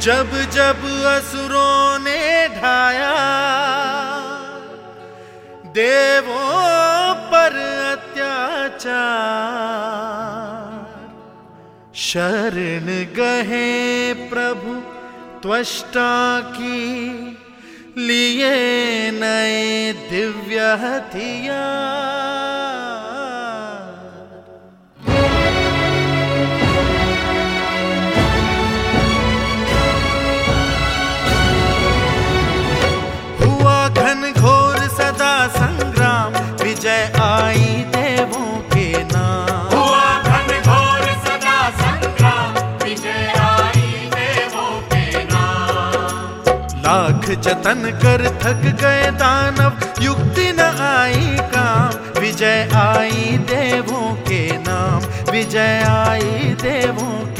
जब जब असुरों ने ढाया, देवों पर अत्याचार। शरण गहे प्रभु, त्वष्टा की, लिए नए दिव्य हथियार। जतन कर थक गए दानव, युक्ति न आई काम। विजय आई देवों के नाम, विजय आई देवों के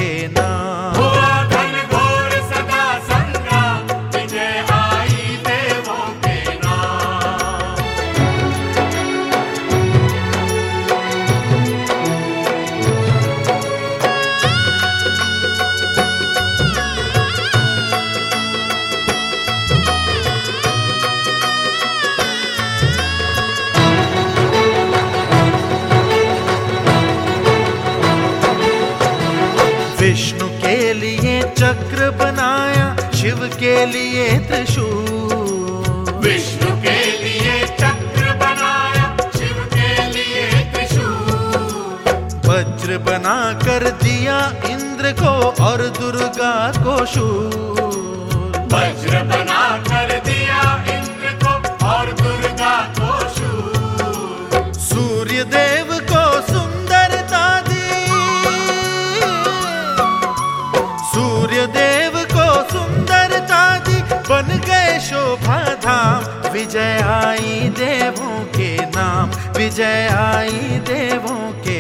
चक्र बनाया शिव के लिए त्रिशूल। विष्णु के लिए चक्र बनाया शिव के लिए त्रिशूल। वज्र बना कर दिया इंद्र को और दुर्गा को शूल। वज्र बना कर विजय आई देवों के नाम विजय आई देवों के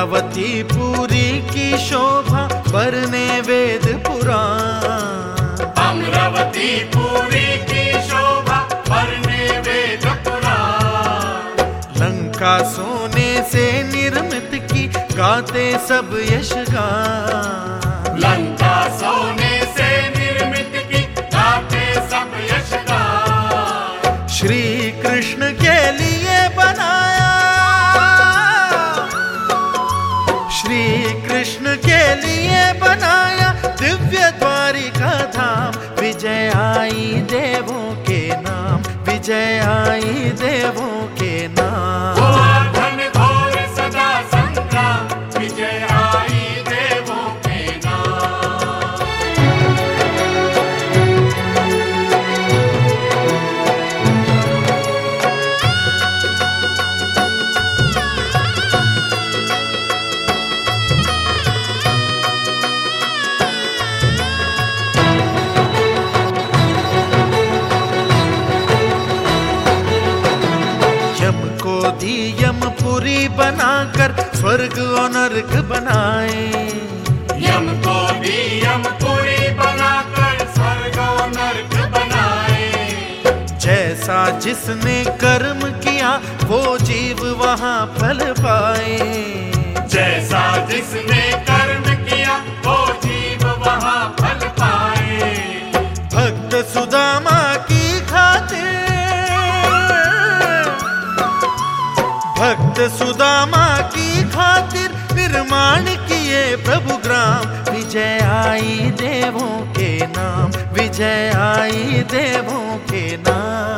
अमरावती पूरी की शोभा बरने वेद पुराण। अमरावती पूरी की शोभा बरने वेद पुराण। लंका सोने से निर्मित की गाते सब यश यशगान लंका सोने से निर्मित की गाते सब यशगान श्री कृष्ण के लिए बनाया बनाया दिव्य द्वारिका धाम। विजय आई देवों के नाम विजय आई देवों के नाम। बनाकर स्वर्ग और नरक बनाए। यम को भी यम पूरी बनाकर स्वर्ग और नरक बनाए। जैसा जिसने कर्म किया वो जीव वहाँ फल पाए। जैसा जिसने कर्म सुदामा की खातिर निर्माण किए प्रभु ग्राम। विजय आई देवों के नाम, विजय आई देवों के नाम।